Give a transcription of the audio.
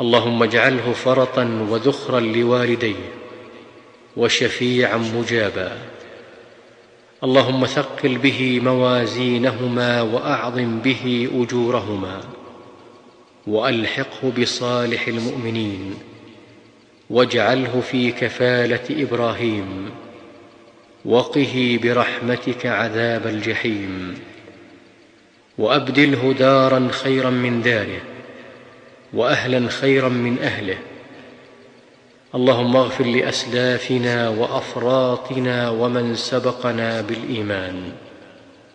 اللهم اجعله فرطا وذخرا لوالديه وشفيعا مجابا. اللهم ثقل به موازينهما وأعظم به أجورهما وألحقه بصالح المؤمنين واجعله في كفالة إبراهيم وقه برحمتك عذاب الجحيم وأبدله دارا خيرا من داره وأهلا خيرا من أهله. اللهم اغفر لأسلافنا وأفراطنا ومن سبقنا بالإيمان.